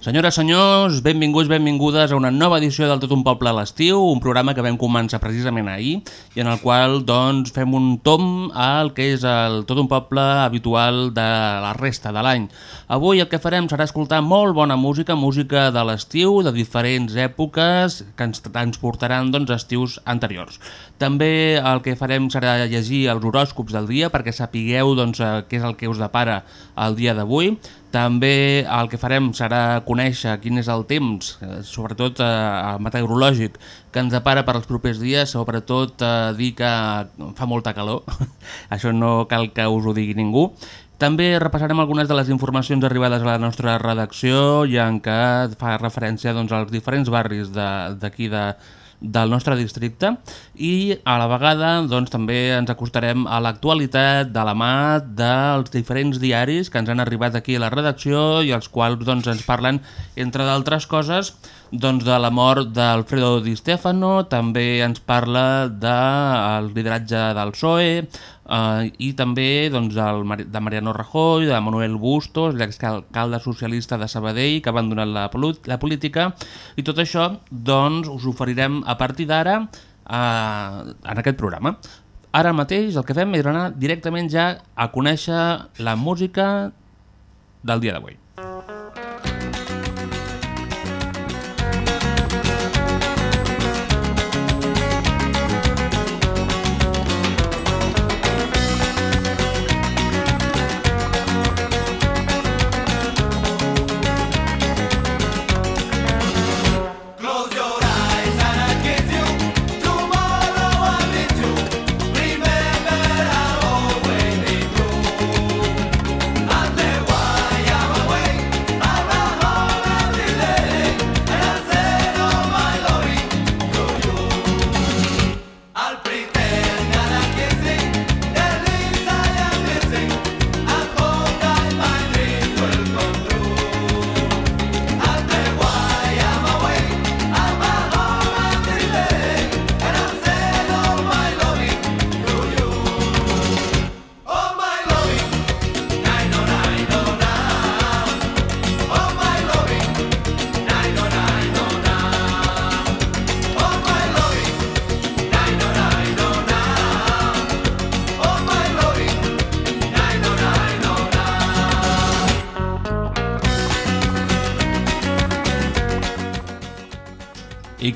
Senyores, senyors, benvinguts, benvingudes a una nova edició del Tot un Poble a l'estiu, un programa que vam començar precisament ahir i en el qual doncs, fem un tom al que és el Tot un Poble habitual de la resta de l'any. Avui el que farem serà escoltar molt bona música, música de l'estiu, de diferents èpoques que ens transportaran doncs, estius anteriors. També el que farem serà llegir els horòscops del dia perquè sapigueu doncs, eh, què és el que us depara el dia d'avui. També el que farem serà conèixer quin és el temps, eh, sobretot eh, meteorològic, que ens depara per als propers dies, sobretot eh, dir que fa molta calor, això no cal que us ho digui ningú. També repassarem algunes de les informacions arribades a la nostra redacció i en què fa referència doncs, als diferents barris d'aquí de, del nostre districte i a la vegada doncs, també ens acostarem a l'actualitat de la mà dels diferents diaris que ens han arribat aquí a la redacció i els quals doncs, ens parlen, entre d'altres coses, doncs, de la mort d'Alfredo Di Stefano, també ens parla del de lideratge del PSOE, Uh, i també doncs, el, de Mariano Rajoy, de Manuel Bustos, l'exalcalde socialista de Sabadell, que ha abandonat la, la política, i tot això doncs, us oferirem a partir d'ara uh, en aquest programa. Ara mateix el que fem és anar directament ja a conèixer la música del dia d'avui.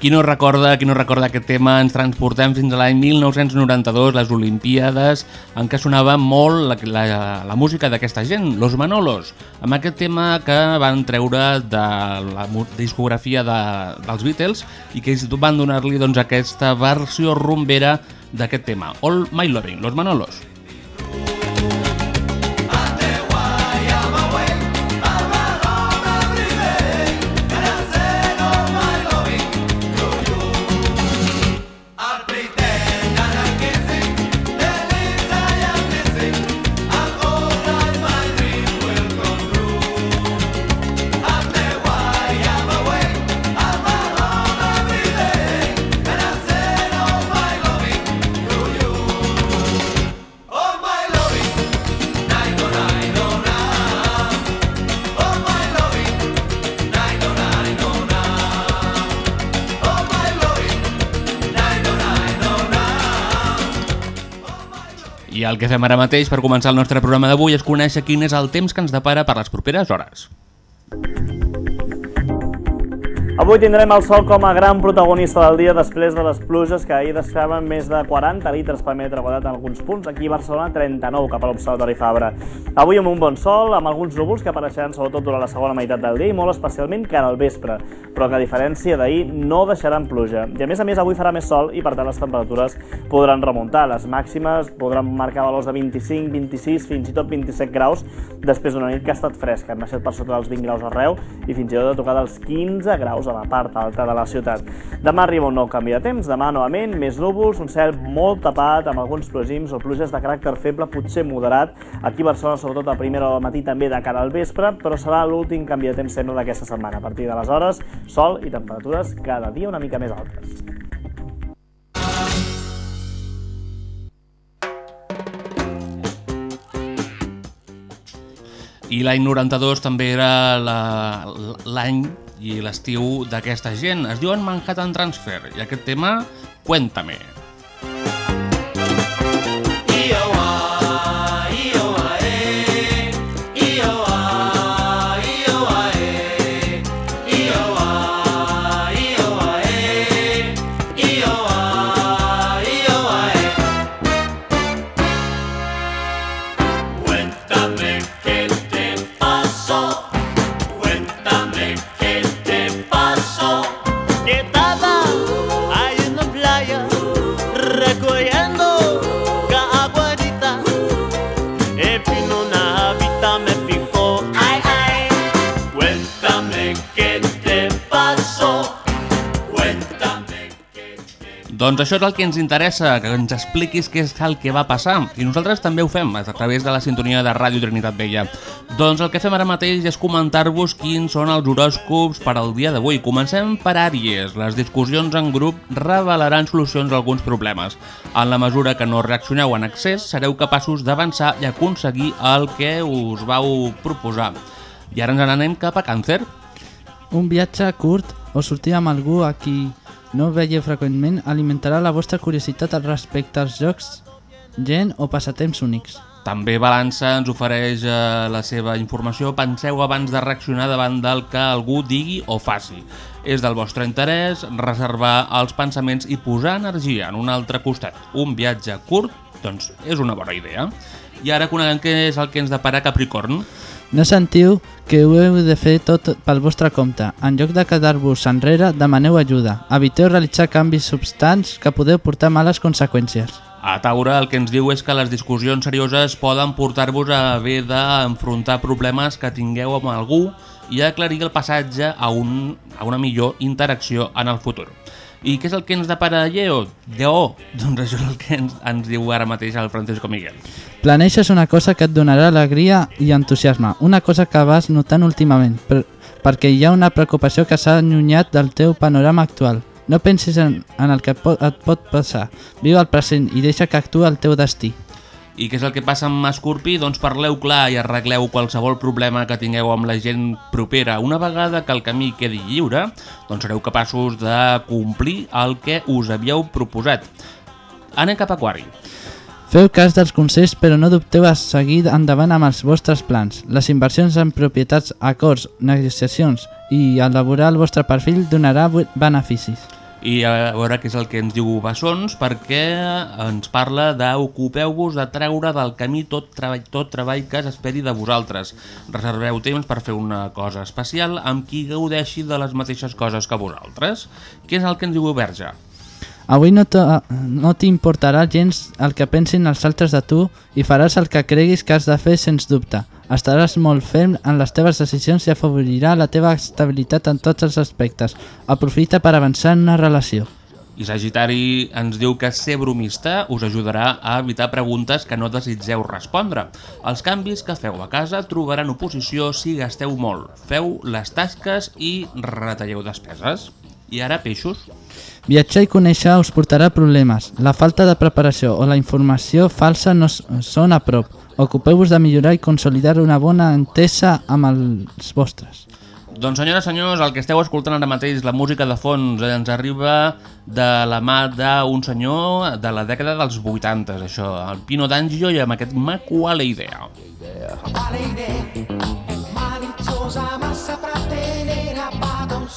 Qui no recorda, qui no recorda aquest tema, ens transportem fins a l'any 1992, les Olimpíades, en què sonava molt la, la, la música d'aquesta gent, Los Manolos, amb aquest tema que van treure de la discografia de, dels Beatles i que van donar-li doncs, aquesta versió rumbera d'aquest tema, All My Loving, Los Manolos. El que fem ara mateix per començar el nostre programa d'avui és conèixer quin és el temps que ens depara per les properes hores. Avui tindrem el sol com a gran protagonista del dia després de les pluges que ahir deixaven més de 40 litres per metre quadrat en alguns punts. Aquí a Barcelona 39 cap a l'Observatori Fabra. Avui amb un bon sol, amb alguns núvols que apareixeran sobretot durant la segona meitat del dia i molt especialment cara al vespre, però que a diferència d'ahir no deixaran pluja. I a més a més avui farà més sol i per tant les temperatures podran remuntar. Les màximes podran marcar valors de 25, 26, fins i tot 27 graus després d'una nit que ha estat fresca. Hem baixat per sota dels 20 graus arreu i fins i tot ha tocat els 15 graus a la part alta de la ciutat. Demà arriba un nou canvi de temps, demà novament més núvols, un cel molt tapat amb alguns plogims o pluges de caràcter feble, potser moderat. Aquí a Barcelona, sobretot a primera hora del matí, també de cara al vespre, però serà l'últim canvi de temps sembla d'aquesta setmana. A partir d'aleshores, sol i temperatures cada dia una mica més altes. I l'any 92 també era la- l'any i l'estiu d'aquesta gent. Es diuen Manhattan Transfer i aquest tema, Cuéntame. Cuéntame Doncs això és el que ens interessa, que ens expliquis què és el que va passar. I nosaltres també ho fem, a través de la sintonia de Ràdio Trinitat Vella. Doncs el que fem ara mateix és comentar-vos quins són els horòscops per al dia d'avui. Comencem per Àries. Les discussions en grup revelaran solucions a alguns problemes. En la mesura que no reaccioneu en excés, sereu capaços d'avançar i aconseguir el que us vau proposar. I ara ens n'anem cap a Càncer. Un viatge curt o sortir amb algú a qui no veieu freqüentment alimentarà la vostra curiositat al respecte als jocs, gent o passatemps únics. També Balança ens ofereix eh, la seva informació. Penseu abans de reaccionar davant del que algú digui o faci. És del vostre interès reservar els pensaments i posar energia en un altre costat. Un viatge curt, doncs, és una bona idea. I ara coneguem què és el que ens depara Capricorn. No sentiu que ho heu de fer tot pel vostre compte. En lloc de quedar-vos enrere, demaneu ajuda. Eviteu realitzar canvis substants que podeu portar males conseqüències. A Taure el que ens diu és que les discussions serioses poden portar-vos a haver d'enfrontar problemes que tingueu amb algú i aclarir el passatge a, un, a una millor interacció en el futur. I què és el que ens depara Lleo? Lleó? Doncs això és el que ens, ens diu ara mateix el Francisco Miguel. Planeixes una cosa que et donarà alegria i entusiasme, una cosa que vas notant últimament, per, perquè hi ha una preocupació que s'ha allunyat del teu panorama actual. No pensis en, en el que pot, et pot passar, viu el present i deixa que actuï el teu destí. I què és el que passa amb Escorpí? Doncs parleu clar i arregleu qualsevol problema que tingueu amb la gent propera. Una vegada que el camí quedi lliure, doncs sereu capaços de complir el que us havíeu proposat. Anem cap a Aquari. Feu cas dels consells però no dubteu a seguir endavant amb els vostres plans. Les inversions en propietats, acords, negociacions i elaborar el vostre perfil donarà beneficis. I a veure què és el que ens diu Bessons, perquè ens parla d'ocupeu-vos de treure del camí tot treball, tot treball que s'esperi de vosaltres. Reserveu temps per fer una cosa especial amb qui gaudeixi de les mateixes coses que vosaltres. Què és el que ens diu Verge? Avui no t'o- no t'importarà gens el que pensin els altres de tu i faràs el que creguis que has de fer sens dubte. Estaràs molt ferm en les teves decisions i afavorirà la teva estabilitat en tots els aspectes. Aprofita per avançar en una relació. I Sagitari ens diu que ser bromista us ajudarà a evitar preguntes que no desitgeu respondre. Els canvis que feu a casa trobaran oposició si gasteu molt. Feu les tasques i retalleu despeses. I ara, peixos? Viatjar i conèixer us portarà problemes. La falta de preparació o la informació falsa no són a prop. Ocupeu-vos de millorar i consolidar una bona entesa amb els vostres. Doncs senyores i senyors, el que esteu escoltant ara mateix, la música de fons, eh, ens arriba de la mà d'un senyor de la dècada dels 80, això, el Pino D'Angio i amb aquest macuale idea. Maliziosa ma saprà tenere a bada un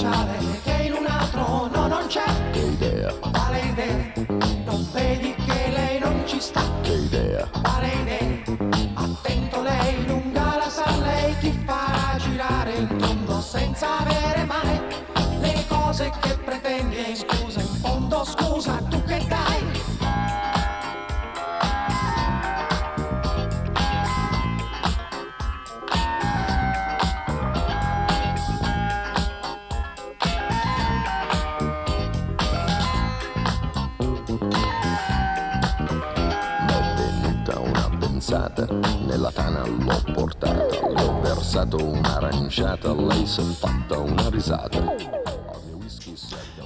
speciale che in un altro no non c'è. Che idea. Quale idea? Non vedi che lei non ci sta. Che idea. Quale idea? Attento lei, lunga la sa, lei ti farà girare il mondo senza avere mai le cose che pensata, nella tana l'ho portata, le ho versato un'aranciata, lei s'è fatta una risata.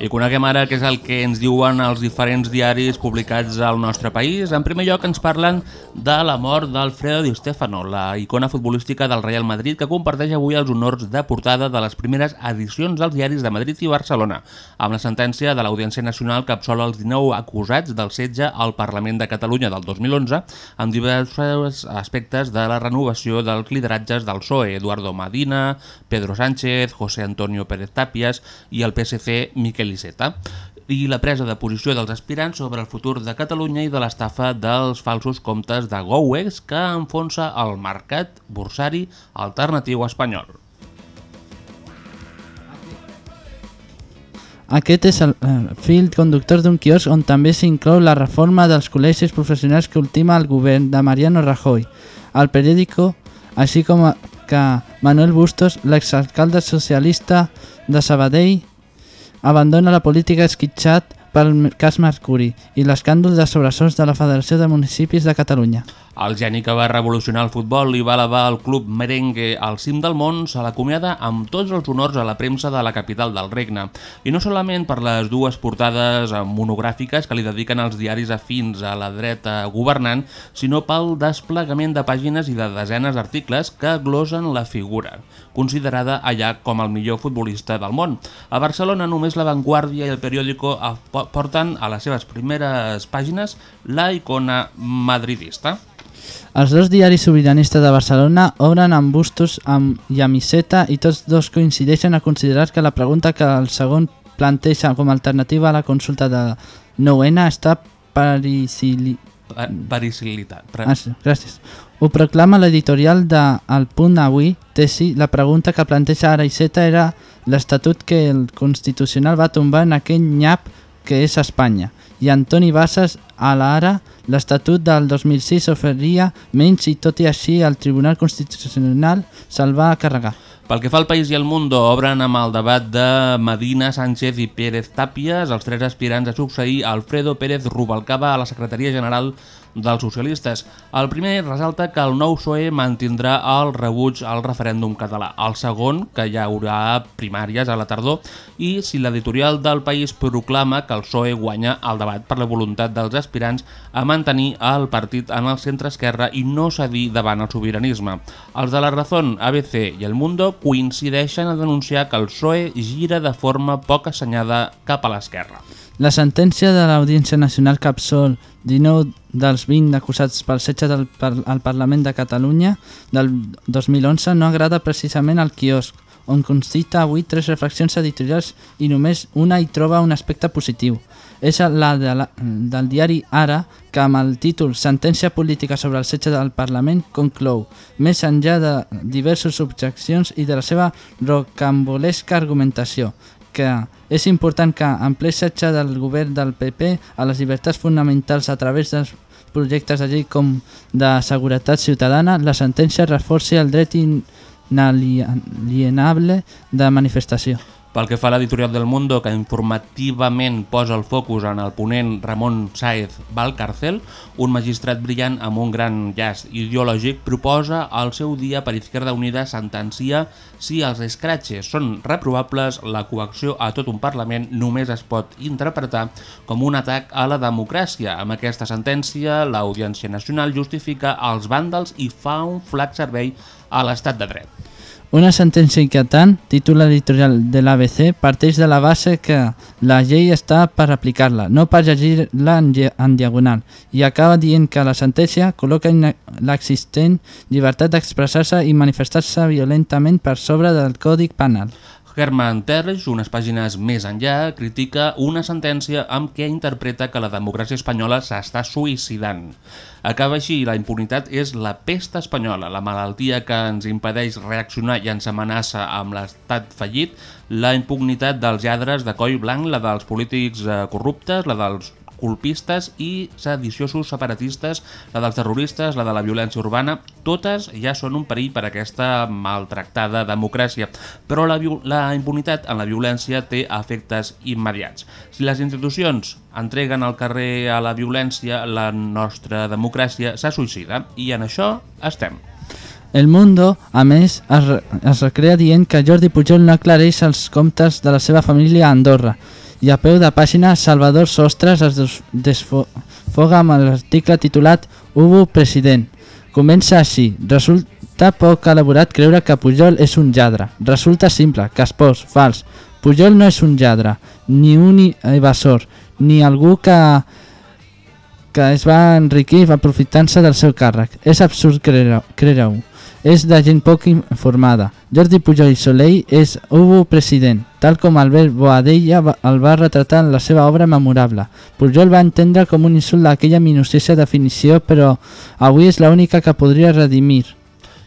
I coneguem ara què és el que ens diuen els diferents diaris publicats al nostre país. En primer lloc ens parlen de la mort d'Alfredo Di Stefano, la icona futbolística del Real Madrid que comparteix avui els honors de portada de les primeres edicions dels diaris de Madrid i Barcelona, amb la sentència de l'Audiència Nacional que absola els 19 acusats del setge al Parlament de Catalunya del 2011 amb diversos aspectes de la renovació dels lideratges del PSOE, Eduardo Medina, Pedro Sánchez, José Antonio Pérez Tapias i el PSC Miquel Iceta i la presa de posició dels aspirants sobre el futur de Catalunya i de l'estafa dels falsos comptes de GOWEX que enfonsa el mercat bursari alternatiu espanyol. Aquest és el eh, fil conductor d'un quiosc on també s'inclou la reforma dels col·legis professionals que ultima el govern de Mariano Rajoy. El periòdico, així com que Manuel Bustos, l'exalcalde socialista de Sabadell, abandona la política esquitxat pel cas Mercuri i l'escàndol de sobresous de la Federació de Municipis de Catalunya. El geni que va revolucionar el futbol i va elevar el club merengue al cim del món se l'acomiada amb tots els honors a la premsa de la capital del regne. I no solament per les dues portades monogràfiques que li dediquen els diaris afins a la dreta governant, sinó pel desplegament de pàgines i de desenes d'articles que glosen la figura, considerada allà com el millor futbolista del món. A Barcelona només La Vanguardia i el periòdico porten a les seves primeres pàgines la icona madridista. Els dos diaris sobiranistes de Barcelona obren amb bustos amb Yamiseta i tots dos coincideixen a considerar que la pregunta que el segon planteja com a alternativa a la consulta de 9N està parisili... Pa- Parisilitat. Pre- Ah, sí, gràcies. Ho proclama l'editorial de El Punt Avui, Tesi, la pregunta que planteja ara Iceta era l'estatut que el Constitucional va tombar en aquell nyap que és Espanya. I Antoni Bassas, a l'ara, l'estatut del 2006 oferia menys i tot i així el Tribunal Constitucional se'l va carregar. Pel que fa al País i el Mundo, obren amb el debat de Medina, Sánchez i Pérez Tàpies, els tres aspirants a succeir Alfredo Pérez Rubalcaba a la Secretaria General dels socialistes. El primer ressalta que el nou PSOE mantindrà el rebuig al referèndum català. El segon, que hi haurà primàries a la tardor, i si l'editorial del País proclama que el PSOE guanya el debat per la voluntat dels aspirants a mantenir el partit en el centre-esquerra i no cedir davant el sobiranisme. Els de la Razón, ABC i El Mundo coincideixen a denunciar que el PSOE gira de forma poc assenyada cap a l'esquerra. La sentència de l'Audiència Nacional que absol 19 dels 20 acusats pel setge del par al Parlament de Catalunya del 2011 no agrada precisament al quiosc, on concita avui tres reflexions editorials i només una hi troba un aspecte positiu. És la, de la del diari Ara, que amb el títol Sentència política sobre el setge del Parlament conclou, més enllà de diverses objeccions i de la seva rocambolesca argumentació, que és important que en ple setge del govern del PP a les llibertats fonamentals a través dels projectes de llei com de seguretat ciutadana, la sentència reforci el dret inalienable de manifestació. Pel que fa a l'editorial del Mundo, que informativament posa el focus en el ponent Ramon Sáez Valcarcel, un magistrat brillant amb un gran llast ideològic, proposa al seu dia per Izquierda Unida sentencia si els escratxes són reprovables, la coacció a tot un Parlament només es pot interpretar com un atac a la democràcia. Amb aquesta sentència, l'Audiència Nacional justifica els vàndals i fa un flac servei a l'estat de dret. Una sentència inquietant, títol editorial de l'ABC, parteix de la base que la llei està per aplicar-la, no per llegir-la en, en diagonal, i acaba dient que la sentència col·loca l'existent llibertat d'expressar-se i manifestar-se violentament per sobre del Còdic Penal. Herman Tersch, unes pàgines més enllà, critica una sentència amb què interpreta que la democràcia espanyola s'està suïcidant. Acaba així, la impunitat és la pesta espanyola, la malaltia que ens impedeix reaccionar i ens amenaça amb l'estat fallit, la impugnitat dels lladres de coll blanc, la dels polítics eh, corruptes, la dels colpistes i sediciosos separatistes, la dels terroristes, la de la violència urbana, totes ja són un perill per a aquesta maltractada democràcia. Però la, la impunitat en la violència té efectes immediats. Si les institucions entreguen al carrer a la violència, la nostra democràcia se suïcida i en això estem. El Mundo, a més, es, es recrea dient que Jordi Pujol no aclareix els comptes de la seva família a Andorra i a peu de pàgina Salvador Sostres es des- desfoga amb l'article titulat Hubo president. Comença així. Resulta poc elaborat creure que Pujol és un lladre. Resulta simple, caspós, fals. Pujol no és un lladre, ni un evasor, ni algú que que es va enriquir aprofitant-se del seu càrrec. És absurd creure- creure-ho. És de gent poc informada. Jordi Pujol i Soleil és Hugo president, tal com Albert Boadella el va retratar en la seva obra memorable. Pujol va entendre com un insult aquella minuciosa definició, però avui és l'única que podria redimir.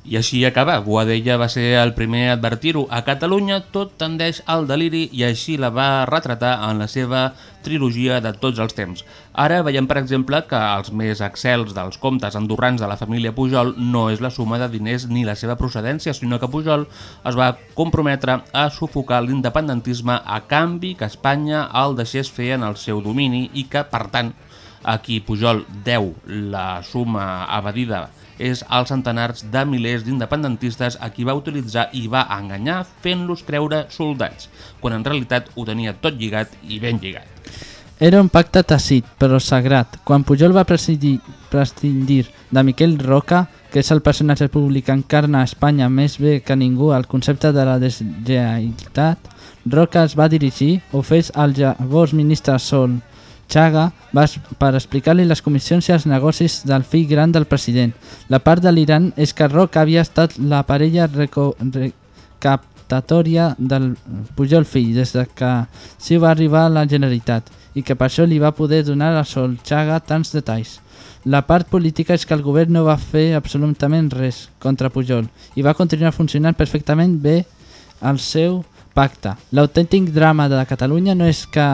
I així acaba. Boadella va ser el primer a advertir-ho. A Catalunya tot tendeix al deliri i així la va retratar en la seva trilogia de tots els temps. Ara veiem, per exemple, que els més excels dels comptes andorrans de la família Pujol no és la suma de diners ni la seva procedència, sinó que Pujol es va comprometre a sufocar l'independentisme a canvi que Espanya el deixés fer en el seu domini i que, per tant, a qui Pujol deu la suma evadida és als centenars de milers d'independentistes a qui va utilitzar i va enganyar fent-los creure soldats, quan en realitat ho tenia tot lligat i ben lligat. Era un pacte tàcit, però sagrat. Quan Pujol va prescindir, de Miquel Roca, que és el personatge públic que encarna a Espanya més bé que ningú el concepte de la deslleialtat, Roca es va dirigir, o fes al llavors ministre Sol Chaga va per explicar-li les comissions i els negocis del fill gran del president. La part de l'Iran és que Roca havia estat la parella recaptatòria del Pujol fill des de que s'hi va arribar a la Generalitat i que per això li va poder donar a Solchaga tants detalls. La part política és que el govern no va fer absolutament res contra Pujol i va continuar funcionant perfectament bé el seu pacte. L'autèntic drama de Catalunya no és que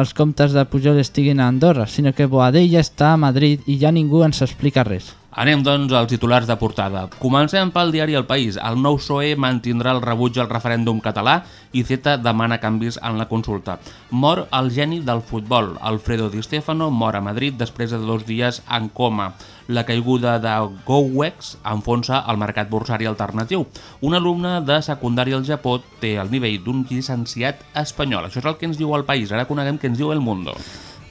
els comptes de Pujol estiguin a Andorra, sinó que Boadella està a Madrid i ja ningú ens explica res. Anem, doncs, als titulars de portada. Comencem pel diari El País. El nou PSOE mantindrà el rebuig al referèndum català i Z demana canvis en la consulta. Mor el geni del futbol. Alfredo Di Stefano mor a Madrid després de dos dies en coma. La caiguda de GoWex enfonsa el mercat bursari alternatiu. Un alumne de secundària al Japó té el nivell d'un llicenciat espanyol. Això és el que ens diu El País. Ara coneguem què ens diu El Mundo.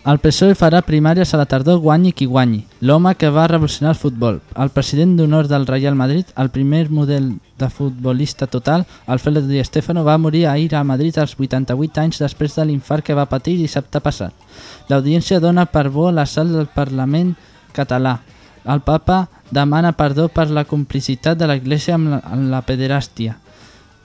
El PSOE farà primàries a la tardor guanyi qui guanyi, l'home que va revolucionar el futbol. El president d'honor del Real Madrid, el primer model de futbolista total, Alfredo Di Stefano, va morir ahir a Madrid als 88 anys després de l'infart que va patir dissabte passat. L'audiència dona per bo l'assalt del Parlament català. El papa demana perdó per la complicitat de l'Església amb la, amb la pederàstia.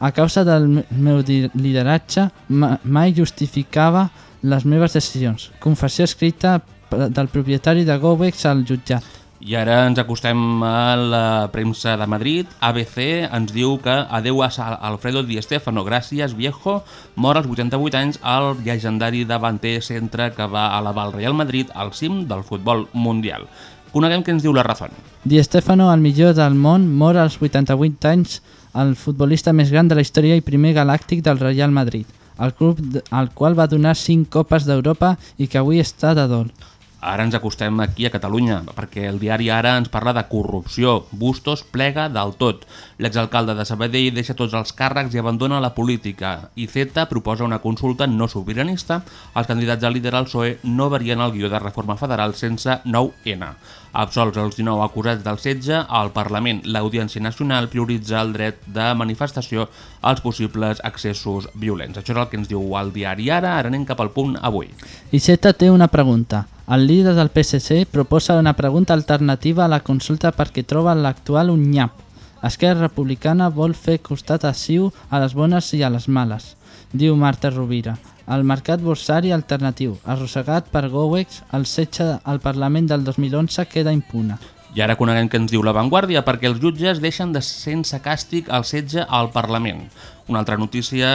A causa del me- meu lideratge, ma- mai justificava les meves decisions. Confessió escrita del propietari de Govex al jutjat. I ara ens acostem a la premsa de Madrid. ABC ens diu que adeu a Alfredo Di Stefano, gràcies viejo, mor als 88 anys el llegendari davanter centre que va elevar el Real Madrid al cim del futbol mundial. Coneguem què ens diu la Razón. Di Stefano, el millor del món, mor als 88 anys, el futbolista més gran de la història i primer galàctic del Real Madrid, el club al qual va donar 5 copes d'Europa i que avui està de dol. Ara ens acostem aquí a Catalunya, perquè el diari Ara ens parla de corrupció. Bustos plega del tot. L'exalcalde de Sabadell deixa tots els càrrecs i abandona la política. I proposa una consulta no sobiranista. Els candidats a líder al PSOE no varien el guió de reforma federal sense 9N. Absolts els 19 acusats del setge, al Parlament l'Audiència Nacional prioritza el dret de manifestació als possibles accessos violents. Això és el que ens diu el diari Ara. Ara anem cap al punt avui. Iceta té una pregunta. El líder del PSC proposa una pregunta alternativa a la consulta perquè troba l'actual un nyap. Esquerra Republicana vol fer costat a Ciu a les bones i a les males. diu Marta Rovira. El mercat borsari alternatiu, arrossegat per Gowex, el setge al Parlament del 2011 queda impune. I ara coneguem què ens diu La Vanguardia, perquè els jutges deixen de sense càstig el setge al Parlament. Una altra notícia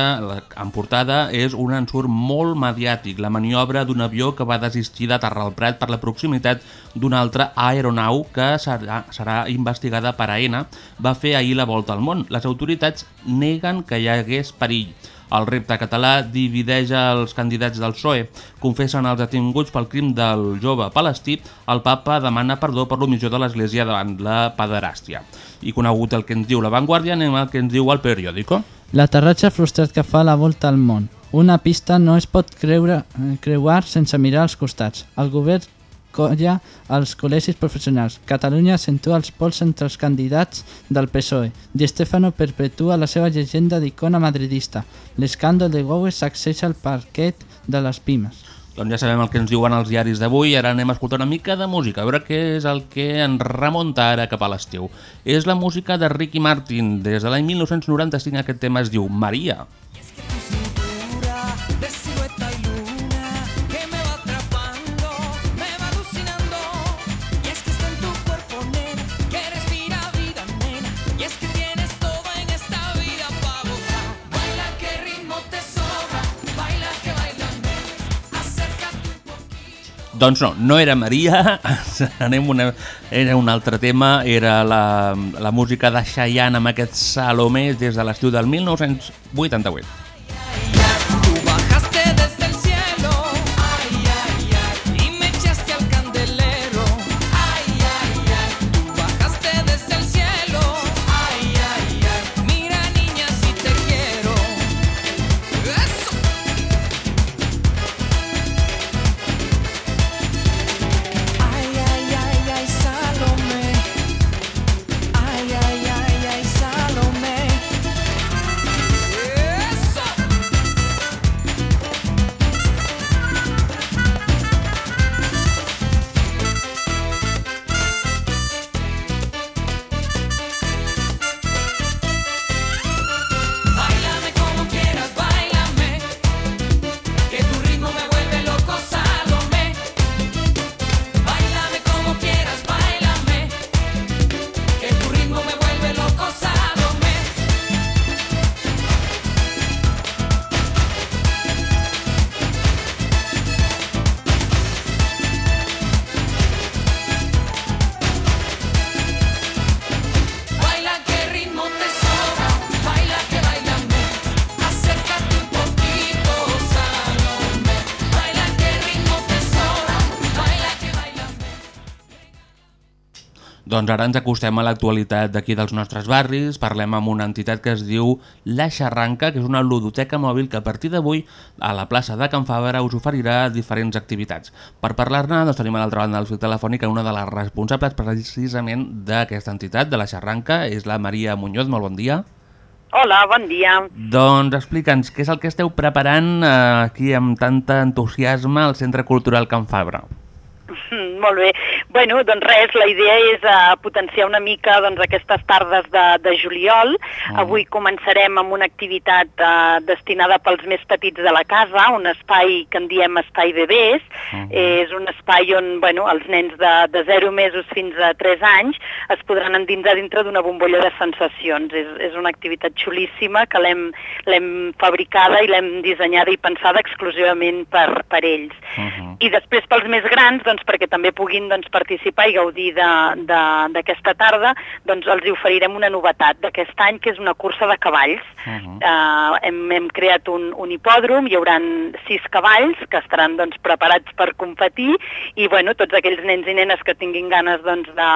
en portada és un ensurt molt mediàtic, la maniobra d'un avió que va desistir d'aterrar al Prat per la proximitat d'un altre aeronau que serà, serà investigada per AENA, va fer ahir la volta al món. Les autoritats neguen que hi hagués perill. El repte català divideix els candidats del PSOE. Confessen els detinguts pel crim del jove palestí. El papa demana perdó per l'omissió de l'Església davant la pederàstia. I conegut el que ens diu La Vanguardia, anem al que ens diu el periòdico. L'aterratge frustrat que fa la volta al món. Una pista no es pot creure, eh, creuar sense mirar als costats. El govern colla els col·legis professionals. Catalunya accentua els pols entre els candidats del PSOE. Di Stefano perpetua la seva llegenda d'icona madridista. L'escàndol de Goues sacseja el parquet de les pimes. Doncs ja sabem el que ens diuen els diaris d'avui, ara anem a escoltar una mica de música, a veure què és el que ens remunta ara cap a l'estiu. És la música de Ricky Martin, des de l'any 1995 aquest tema es diu Maria. de Doncs no, no era Maria, anem una, era un altre tema, era la, la música de Chayanne amb aquest Salomé des de l'estiu del 1988. Doncs ara ens acostem a l'actualitat d'aquí dels nostres barris, parlem amb una entitat que es diu La Xarranca, que és una ludoteca mòbil que a partir d'avui a la plaça de Can Fabra us oferirà diferents activitats. Per parlar-ne, doncs tenim a l'altra banda del fil telefònic una de les responsables precisament d'aquesta entitat, de La Xarranca, és la Maria Muñoz, molt bon dia. Hola, bon dia. Doncs explica'ns, què és el que esteu preparant eh, aquí amb tant entusiasme al Centre Cultural Can Fabra? Molt bé. Bueno, doncs res, la idea és uh, potenciar una mica doncs, aquestes tardes de, de juliol. Ah. Avui començarem amb una activitat uh, destinada pels més petits de la casa, un espai que en diem espai bebès. Ah. És un espai on bueno, els nens de, de 0 mesos fins a 3 anys es podran endinsar dintre d'una bombolla de sensacions. És, és una activitat xulíssima que l'hem fabricada i l'hem dissenyada i pensada exclusivament per, per ells. Uh -huh. I després pels més grans, doncs, perquè també puguin doncs, participar i gaudir d'aquesta tarda, doncs els hi oferirem una novetat d'aquest any, que és una cursa de cavalls. Uh -huh. Uh, hem, hem creat un, un hipòdrom, hi haurà sis cavalls que estaran doncs, preparats per competir i bueno, tots aquells nens i nenes que tinguin ganes doncs, de,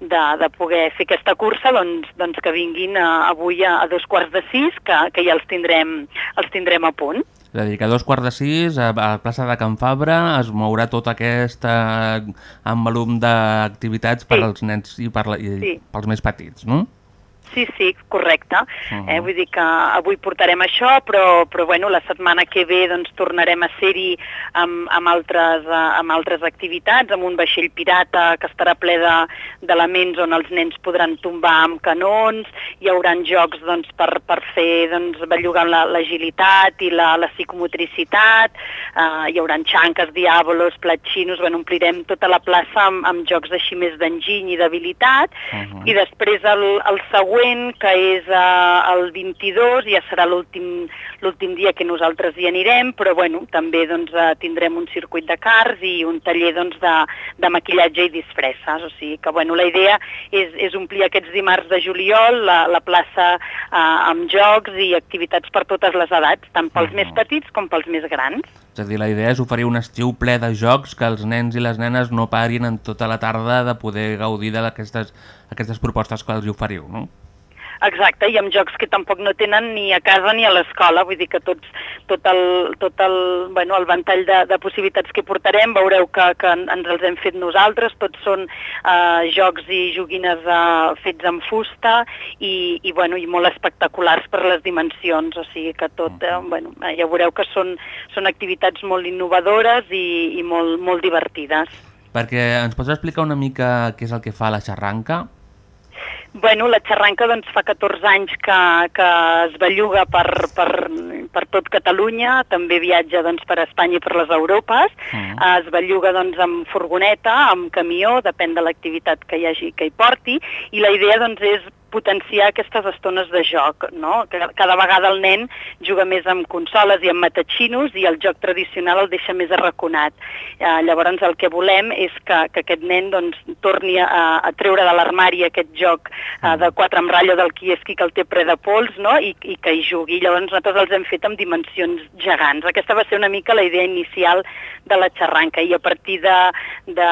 de, de poder fer aquesta cursa doncs, doncs que vinguin uh, avui a, a dos quarts de sis, que, que ja els tindrem, els tindrem a punt. És a dir, que a dos quarts de sis, a, a la plaça de Can Fabra, es mourà tot aquest eh, envolum d'activitats per Sí. als nens i, per la, i Sí. pels més petits, no? Sí, sí, correcte. Mhm. eh, vull dir que avui portarem això, però, però bueno, la setmana que ve doncs, tornarem a ser-hi amb, amb, altres, eh, amb altres activitats, amb un vaixell pirata que estarà ple de- d'elements on els nens podran tombar amb canons, hi haurà jocs doncs, per, per fer doncs, bellugar la- l'agilitat i la, la psicomotricitat, eh, hi haurà xanques, diàbolos, platxinos, bueno, omplirem tota la plaça amb, amb jocs així més d'enginy i d'habilitat, Mhm. i després el, el següent, que és eh, el 22, ja serà l'últim dia que nosaltres hi anirem, però bueno, també doncs, eh, tindrem un circuit de cars i un taller doncs, de, de maquillatge i disfresses. O sigui que bueno, la idea és, és omplir aquests dimarts de juliol la, la plaça eh, amb jocs i activitats per totes les edats, tant pels més petits com pels més grans. És a dir, la idea és oferir un estiu ple de jocs que els nens i les nenes no parin en tota la tarda de poder gaudir d'aquestes aquestes propostes que els oferiu, no? Exacte, i amb jocs que tampoc no tenen ni a casa ni a l'escola, vull dir que tots, tot el, tot el, bueno, el ventall de, de possibilitats que portarem, veureu que, que ens els hem fet nosaltres, tots són eh, jocs i joguines eh, fets amb fusta i, i, bueno, i molt espectaculars per les dimensions, o sigui que tot, eh, bueno, eh, ja veureu que són, són activitats molt innovadores i, i molt, molt divertides. Perquè ens pots explicar una mica què és el que fa la xarranca? Bueno, la xarranca doncs, fa 14 anys que, que es belluga per, per, per tot Catalunya, també viatja doncs, per Espanya i per les Europes, Mm. eh, es belluga doncs, amb furgoneta, amb camió, depèn de l'activitat que hi hagi que hi porti, i la idea doncs, és potenciar aquestes estones de joc, no? Que cada vegada el nen juga més amb consoles i amb matatxinos i el joc tradicional el deixa més arraconat. Eh, llavors el que volem és que, que aquest nen doncs, torni a, a treure de l'armari aquest joc eh, de quatre amb ratlla del Kieski que el té ple de pols no? I, i que hi jugui. Llavors nosaltres els hem fet amb dimensions gegants. Aquesta va ser una mica la idea inicial de la xarranca i a partir de, de,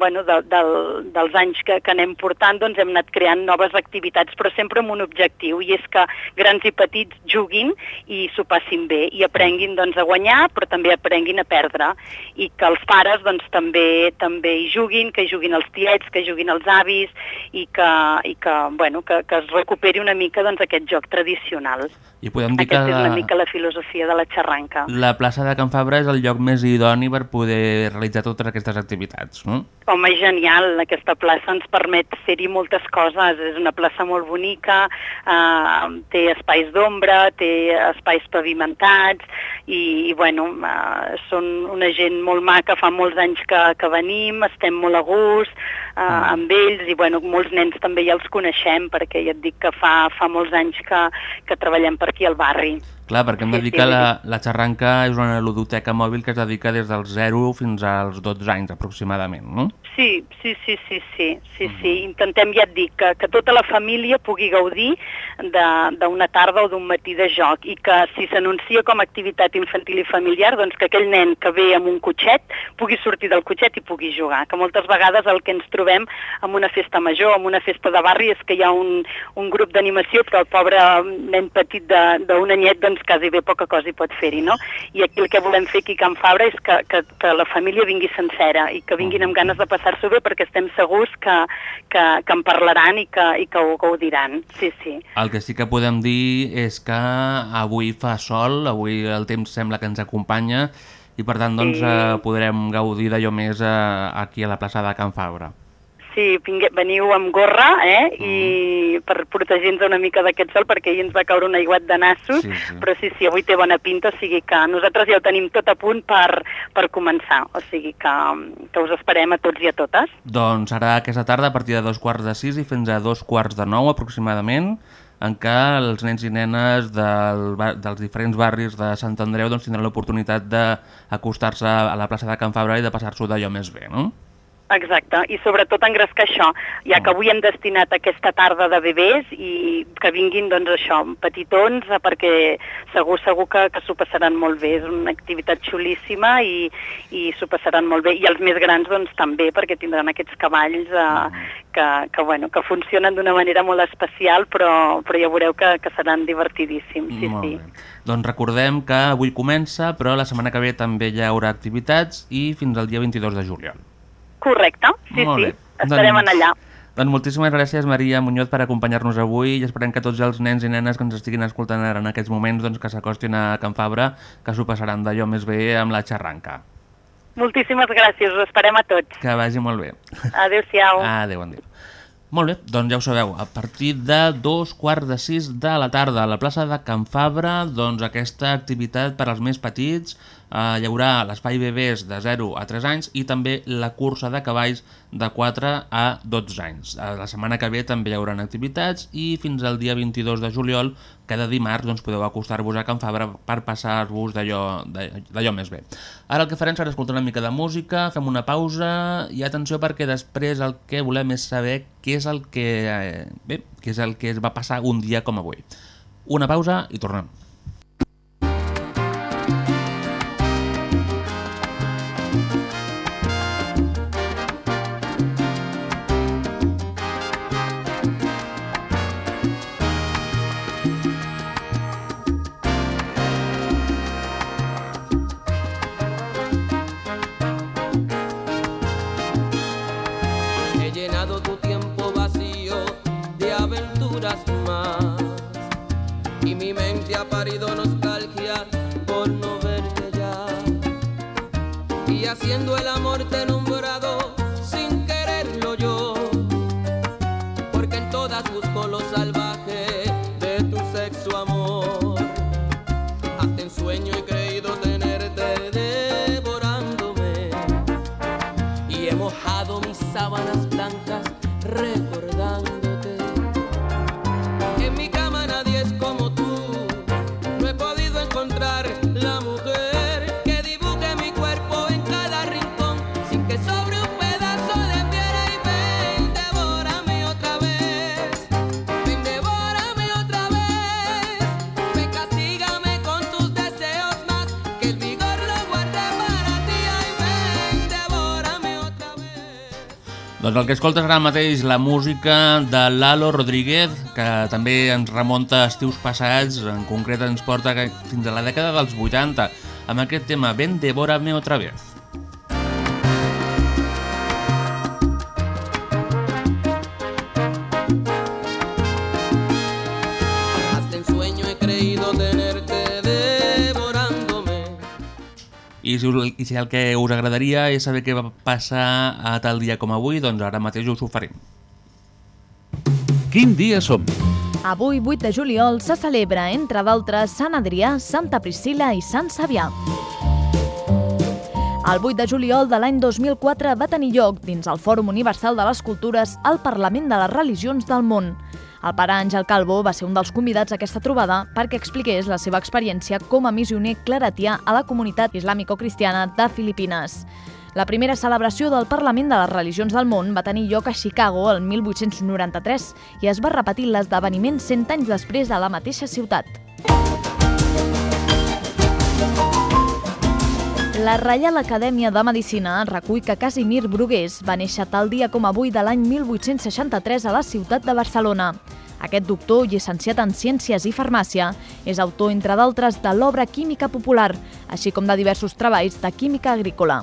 bueno, de, del, dels anys que, que anem portant doncs hem anat creant noves activitats però sempre amb un objectiu i és que grans i petits juguin i s'ho passin bé i aprenguin doncs, a guanyar però també aprenguin a perdre i que els pares doncs, també també hi juguin, que hi juguin els tiets, que juguin els avis i que, i que, bueno, que, que es recuperi una mica doncs, aquest joc tradicional. I podem dir que Aquesta és una la, mica la filosofia de la xarranca. la plaça de Can Fabra és el lloc més idoni per poder realitzar totes aquestes activitats, no? Home, genial, aquesta plaça ens permet fer-hi moltes coses, és una plaça molt bonica, eh, té espais d'ombra, té espais pavimentats i, i bueno, eh, són una gent molt maca, fa molts anys que, que venim, estem molt a gust eh, amb ells i bueno, molts nens també ja els coneixem perquè ja et dic que fa, fa molts anys que, que treballem per aquí al barri. Clar, perquè hem de dir que la, la xarranca és una ludoteca mòbil que es dedica des dels 0 fins als 12 anys aproximadament, no? Sí, sí, sí, sí, sí, sí, sí. Intentem, ja et dic, que, que tota la família pugui gaudir de- d'una tarda o d'un matí de joc i que si s'anuncia com a activitat infantil i familiar, doncs que aquell nen que ve amb un cotxet pugui sortir del cotxet i pugui jugar, que moltes vegades el que ens trobem en una festa major, en una festa de barri, és que hi ha un, un grup d'animació, però el pobre nen petit de- d'un anyet, doncs quasi bé poca cosa hi pot fer-hi, no? I aquí el que volem fer aquí a Can Fabra és que, que, que la família vingui sencera i que vinguin amb ganes de passar-s'ho bé perquè estem segurs que, que, que en parlaran i que, i que ho gaudiran. Sí, sí. El que sí que podem dir és que avui fa sol, avui el temps sembla que ens acompanya i per tant doncs, Sí. eh, podrem gaudir d'allò més eh, aquí a la plaça de Can Fabra. Sí, vingue, veniu amb gorra, eh? I per protegir-nos una mica d'aquest sol, perquè ahir ens va caure un aiguat de nassos, Sí, sí. però sí, sí, avui té bona pinta, o sigui que nosaltres ja ho tenim tot a punt per, per començar, o sigui que, que us esperem a tots i a totes. Doncs serà aquesta tarda a partir de dos quarts de sis i fins a dos quarts de nou aproximadament en què els nens i nenes del, dels diferents barris de Sant Andreu doncs, tindran l'oportunitat d'acostar-se a la plaça de Can Fabra i de passar-s'ho d'allò més bé, no? Exacte, i sobretot engrescar això, ja que avui hem destinat aquesta tarda de bebès i que vinguin, doncs això, petitons, eh, perquè segur, segur que, que s'ho passaran molt bé. És una activitat xulíssima i, i s'ho passaran molt bé. I els més grans, doncs, també, perquè tindran aquests cavalls eh, que, que, bueno, que funcionen d'una manera molt especial, però, però ja veureu que, que seran divertidíssims. Sí, Molt sí. bé. Doncs recordem que avui comença, però la setmana que ve també hi haurà activitats i fins al dia 22 de juliol. Correcte, sí, Molt sí. bé. Estarem Doncs- allà. Doncs moltíssimes gràcies, Maria Muñoz, per acompanyar-nos avui i esperem que tots els nens i nenes que ens estiguin escoltant ara en aquests moments doncs, que s'acostin a Can Fabra, que s'ho passaran d'allò més bé amb la xarranca. Moltíssimes gràcies, us esperem a tots. Que vagi molt bé. Adéu-siau. Adéu, bon dia. Molt bé, doncs ja ho sabeu, a partir de dos quarts de sis de la tarda a la plaça de Can Fabra, doncs aquesta activitat per als més petits, eh, hi haurà l'espai bebès de 0 a 3 anys i també la cursa de cavalls de 4 a 12 anys. Eh, La setmana que ve també hi haurà activitats i fins al dia 22 de juliol, cada dimarts, doncs, podeu acostar-vos a Can Fabra per passar-vos d'allò més bé. Ara el que farem serà escoltar una mica de música, fem una pausa i atenció perquè després el que volem és saber què és el que, eh, bé, què és el que es va passar un dia com avui. Una pausa i tornem. Parido nostalgia por no verte ya. Y haciendo el amor te he Doncs el que escoltes ara mateix la música de Lalo Rodríguez, que també ens remunta a estius passats, en concret ens porta fins a la dècada dels 80, amb aquest tema Ben devórame otra vez. I si, us- I si el que us agradaria és saber què va passar a tal dia com avui, doncs ara mateix us ho oferim. Quin dia som? Avui, 8 de juliol, se celebra, entre d'altres, Sant Adrià, Santa Priscila i Sant Savià. El 8 de juliol de l'any 2004 va tenir lloc, dins el Fòrum Universal de les Cultures, al Parlament de les Religions del Món. El pare Àngel Calvo va ser un dels convidats a aquesta trobada perquè expliqués la seva experiència com a missioner claretià a la comunitat islàmico-cristiana de Filipines. La primera celebració del Parlament de les Religions del Món va tenir lloc a Chicago el 1893 i es va repetir l'esdeveniment 100 anys després a la mateixa ciutat. La Reial Acadèmia de Medicina recull que Casimir Brugués va néixer tal dia com avui de l'any 1863 a la ciutat de Barcelona. Aquest doctor llicenciat en Ciències i Farmàcia és autor, entre d'altres, de l'obra Química Popular, així com de diversos treballs de química agrícola.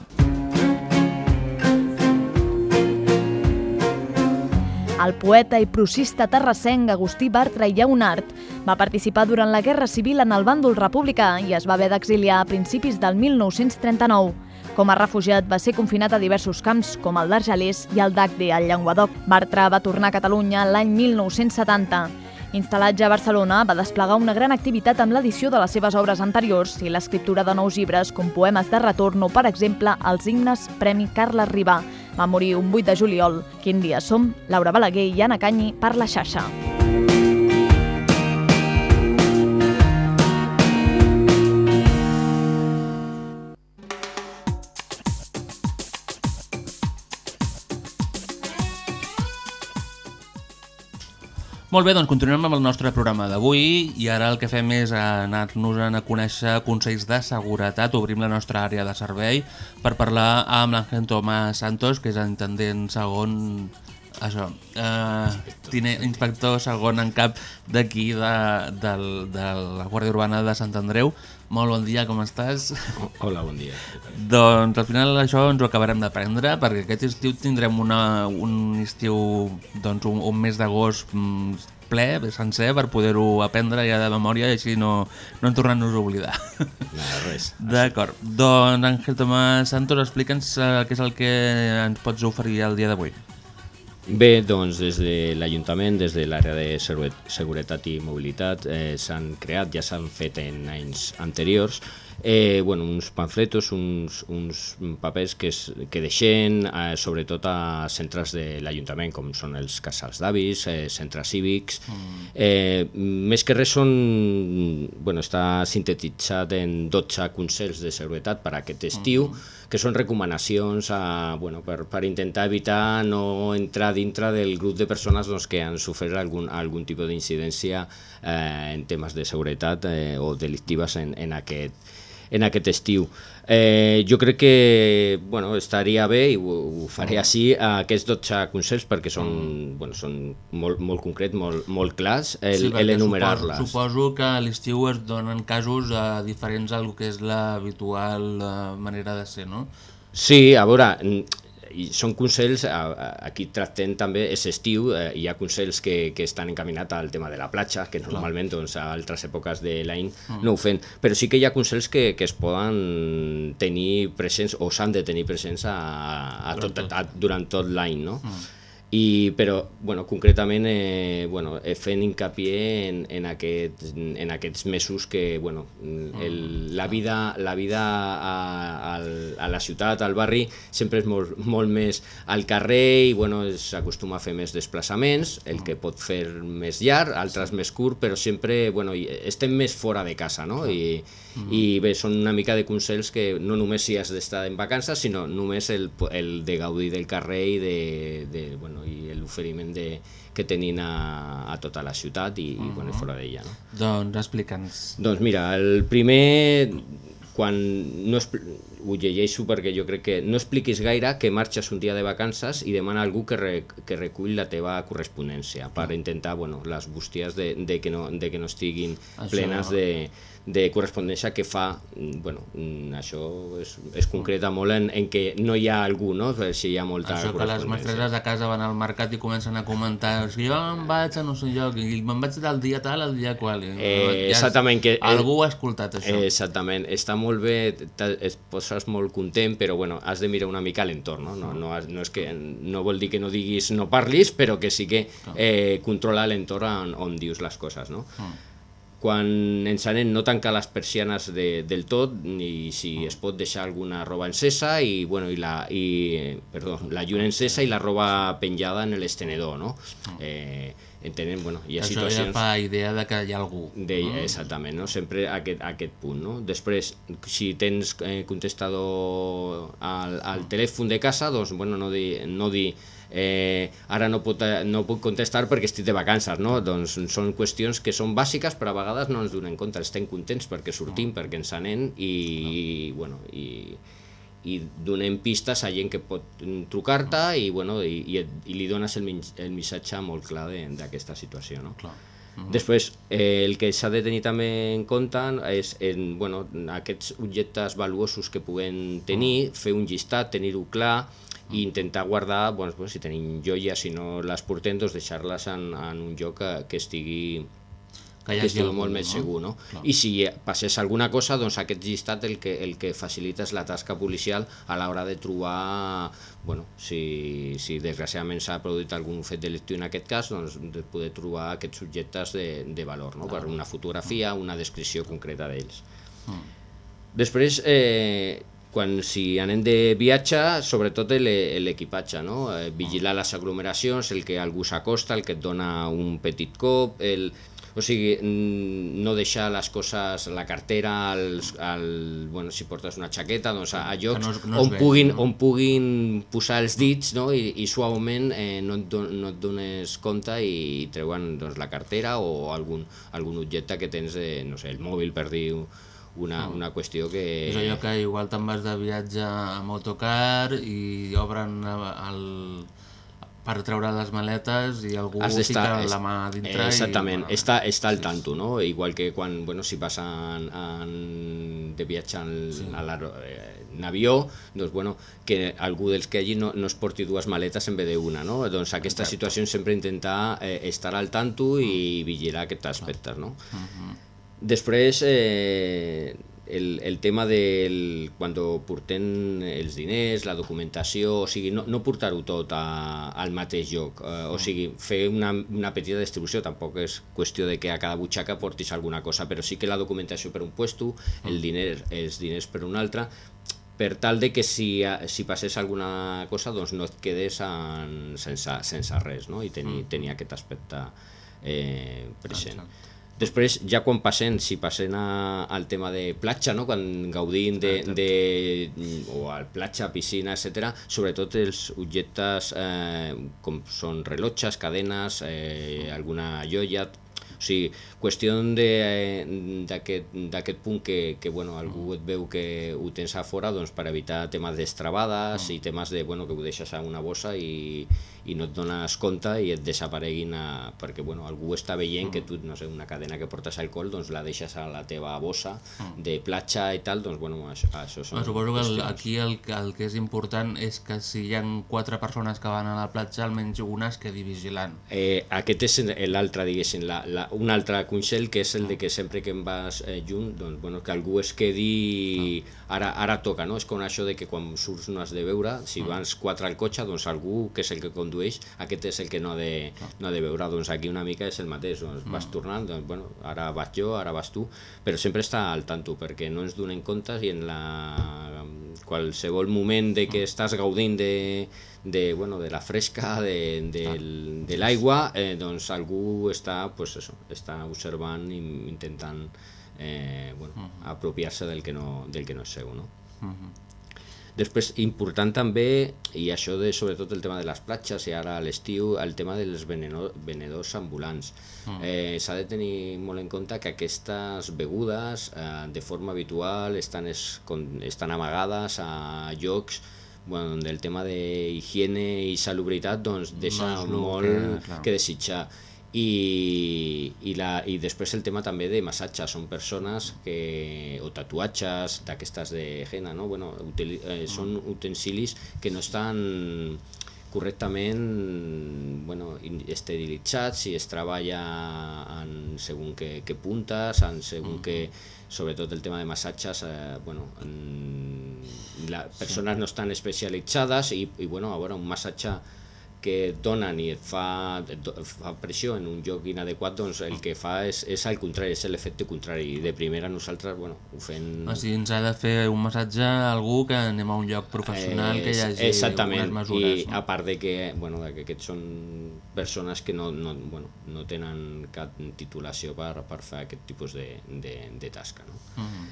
El poeta i prosista terrassenc Agustí Bartra i Lleonart va participar durant la Guerra Civil en el bàndol republicà i es va haver d'exiliar a principis del 1939. Com a refugiat va ser confinat a diversos camps, com el d'Argelers i el d'Agde, al Llenguadoc. Bartra va tornar a Catalunya l'any 1970. Instal·lat ja a Barcelona, va desplegar una gran activitat amb l'edició de les seves obres anteriors i l'escriptura de nous llibres com poemes de retorn o, per exemple, els himnes Premi Carles Ribà. Va morir un 8 de juliol. Quin dia som? Laura Balaguer i Anna Canyi per la xarxa. Molt bé, doncs continuem amb el nostre programa d'avui i ara el que fem és anar-nos a conèixer consells de seguretat. Obrim la nostra àrea de servei per parlar amb l'Àngel Tomàs Santos, que és intendent segon això, eh, tine, inspector segon en cap d'aquí, de, del, de la Guàrdia Urbana de Sant Andreu. Molt bon dia, com estàs? Hola, bon dia. Doncs al final això ens ho acabarem d'aprendre perquè aquest estiu tindrem una, un estiu, doncs un, un mes d'agost mm, ple, sencer, per poder-ho aprendre ja de memòria i així no, no en tornar-nos a oblidar. Nada, res. D'acord. Doncs Àngel Tomàs Santos, explica'ns eh, què és el que ens pots oferir el dia d'avui. Bé, doncs des de l'Ajuntament, des de l'àrea de Seguret- seguretat i mobilitat, eh, s'han creat, ja s'han fet en anys anteriors, eh, bueno, uns pamfletos, uns, uns papers que, es, que deixen eh, sobretot a centres de l'Ajuntament, com són els casals d'avis, eh, centres cívics. Eh, més que res són, bueno, està sintetitzat en 12 consells de seguretat per a aquest estiu, que són recomanacions a, bueno, per, per intentar evitar no entrar dintre del grup de persones doncs, que han sofert algun, algun tipus d'incidència eh, en temes de seguretat eh, o delictives en, en, aquest, en aquest estiu. Eh, jo crec que bueno, estaria bé, i ho, ho faré així, a aquests 12 consells perquè són, bueno, són molt, molt concrets, molt, molt clars, el, perquè el enumerar-les. Suposo, suposo que a l'estiu es donen casos eh, diferents al que és l'habitual eh, manera de ser, no? Sí, a veure, mm, i són consells, aquí tractem també, és estiu, eh, hi ha consells que, que estan encaminats al tema de la platja, que normalment doncs, a altres èpoques de l'any Mm. no ho fem, però sí que hi ha consells que, que es poden tenir presents o s'han de tenir presents a, a Durant tot, tot. a, durant tot l'any, no? Mm. I, però, bueno, concretament, eh, bueno, eh, fent hincapié en, en, aquests, en aquests mesos que, bueno, el, la vida, la vida a, al- a la ciutat, al barri, sempre és molt, molt més al carrer i, bueno, s'acostuma a fer més desplaçaments, el que pot fer més llarg, altres més curt, però sempre, bueno, estem més fora de casa, no? I, i bé, són una mica de consells que no només si has d'estar en vacances, sinó només el, el de gaudir del carrer i de, de bueno, i l'oferiment de, que tenin a, a tota la ciutat i, i bueno, fora d'ella. No? Doncs explica'ns. Doncs mira, el primer, quan no expl- ho llegeixo perquè jo crec que no expliquis gaire que marxes un dia de vacances i demana a algú que, re, que recull la teva correspondència per intentar bueno, les bústies de, de, que no, de que no estiguin Això- plenes de, de correspondència que fa, mm, bueno, mm, això es, es concreta molt en, en que no hi ha algú, no? Si hi ha molta Això que les mestreses de casa van al mercat i comencen a comentar si jo em vaig a no sé lloc i me'n vaig del dia tal al dia qual. Eh, ja exactament. Que, Algú ha escoltat això. Eh, exactament. Està molt bé, es poses molt content, però bueno, has de mirar una mica l'entorn. No? No, no, no, és que, no vol dir que no diguis no parlis, però que sí que eh, controla l'entorn on, on dius les coses. No? Quan ens anem no tancar les persianes de, del tot i si es pot deixar alguna roba encesa i, bueno, i, la, i perdó, la lluna encesa i la roba penjada en l'estenedor no? eh, entenem, bueno, hi ha Això situacions ja fa idea de que hi ha algú. de, no? exactament, no? sempre aquest, aquest punt. No? Després, si tens eh, contestador al, al telèfon de casa, doncs bueno, no dir, no dir eh, ara no, pot, no puc contestar perquè estic de vacances, no? doncs són qüestions que són bàsiques però a vegades no ens donem compte, estem contents perquè sortim, perquè ens anem i, i, bueno, i, i donem pistes a gent que pot mm, trucar-te i, bueno, i, i, i li dones el, el missatge molt clar de- d'aquesta situació. No? Clar. Després, eh, el que s'ha de tenir també en compte és en, bueno, aquests objectes valuosos que puguem tenir, fer un llistat, tenir-ho clar i intentar guardar, bueno, si tenim joies, si no les portem, doncs deixar-les en, en un lloc que, que estigui Que hagi estigui molt més no? segur, no? Clar. I si passés alguna cosa, doncs aquest llistat el que, el que facilita és la tasca policial a l'hora de trobar, bueno, si, si desgraciadament s'ha produït algun fet delictiu en aquest cas, doncs de poder trobar aquests subjectes de, de valor, no? per una fotografia, una descripció concreta d'ells. Després, eh, quan si anem de viatge, sobretot l'e- l'equipatge, no? Eh, vigilar les aglomeracions, el que algú s'acosta, el que et dona un petit cop, el, o sigui, no deixar les coses, la cartera, els, el, bueno, si portes una xaqueta, doncs a, a llocs no es- no es on, vegi, puguin, no? on puguin posar els dits no? I, i suaument eh, no, et don, no et dones compte i treuen doncs, la cartera o algun, algun objecte que tens, eh, no sé, el mòbil per dir una, una qüestió que... És allò que igual te'n vas de viatge amb autocar i obren el, per treure les maletes i algú Has fica la mà dintre Exactament, i... està, està al tanto, no? Igual que quan, bueno, si vas en, en, de viatge en, sí. a l'aero- eh, en avió, doncs, bueno, que algú dels que allí no, no es porti dues maletes en vez d'una, no? Doncs aquesta Exacte. situació sempre intentar eh, estar al tanto i vigilar aquests aspectes, no? Mhm. Després, eh, el, el tema del quan portem els diners, la documentació, o sigui, no, no portar-ho tot a, al mateix lloc, eh, o sigui, fer una, una petita distribució, tampoc és qüestió de que a cada butxaca portis alguna cosa, però sí que la documentació per un puesto, el diner, els diners per un altre, per tal de que si, si passés alguna cosa doncs no et quedes en, sense, sense res no? i tenir, tenir aquest aspecte eh, present. Després, ja quan passem, si passem a, al tema de platja, no? quan gaudim de, de, o al platja, piscina, etc, sobretot els objectes eh, com són rellotges, cadenes, eh, alguna joia, o sigui, qüestió de- d'aquest punt que, que bueno, algú et veu que ho tens a fora doncs, per evitar temes d'estrabades i temes de, bueno, que ho deixes a una bossa i, i no et dones compte i et desapareguin a, perquè bueno, algú està veient que tu, no sé, una cadena que portes al col doncs la deixes a la teva bossa de platja i tal, doncs bueno, això, això són Bueno, suposo que el, aquí el, el que és important és que si hi ha quatre persones que van a la platja, almenys una es quedi vigilant. Eh, aquest és l'altre, diguéssim, la, la, un altre consell que és el de que sempre que en vas eh, junt, doncs, bueno, que algú es quedi... Ara, ara toca, no? És com això de que quan surts no has de veure, si vas quatre al cotxe, doncs algú que és el que condueix, aquest és el que no ha de, no ha de veure, doncs aquí una mica és el mateix, doncs vas tornant, doncs bueno, ara vas jo, ara vas tu, però sempre està al tanto, perquè no ens donem comptes i en la qualsevol moment de que estàs gaudint de, de, bueno, de la fresca, de, de, de l'aigua, eh, doncs algú està, pues això, està observant i intentant eh, bueno, apropiar-se del, que no, del que no és seu. No? Després, important també, i això de sobretot el tema de les platges i ara a l'estiu, el tema dels venedors ambulants. Mm. Eh, S'ha de tenir molt en compte que aquestes begudes eh, de forma habitual estan, es, con, estan amagades a llocs bueno, on el tema de higiene i salubritat doncs, deixa No molt que- clar. que desitjar i, i, la, i després el tema també de massatge, són persones que, o tatuatges d'aquestes de henna, no? bueno, utili, eh, són utensilis que no estan correctament bueno, esterilitzats si es treballa en segon que, que puntes, en segon que sobretot el tema de massatges eh, bueno, en, les persones no estan especialitzades i, i bueno, a veure, un massatge que et donen i et fa, et fa pressió en un lloc inadequat, doncs el que fa és, és al contrari, és l'efecte contrari. De primera nosaltres, bueno, ho fem... O sigui, ens ha de fer un massatge a algú que anem a un lloc professional, que hi Eh, hagi exactament, unes mesures. i a part de que, bueno, de que aquests són persones que no, no, bueno, no tenen cap titulació per, per fer aquest tipus de, de, de tasca. No? Mhm.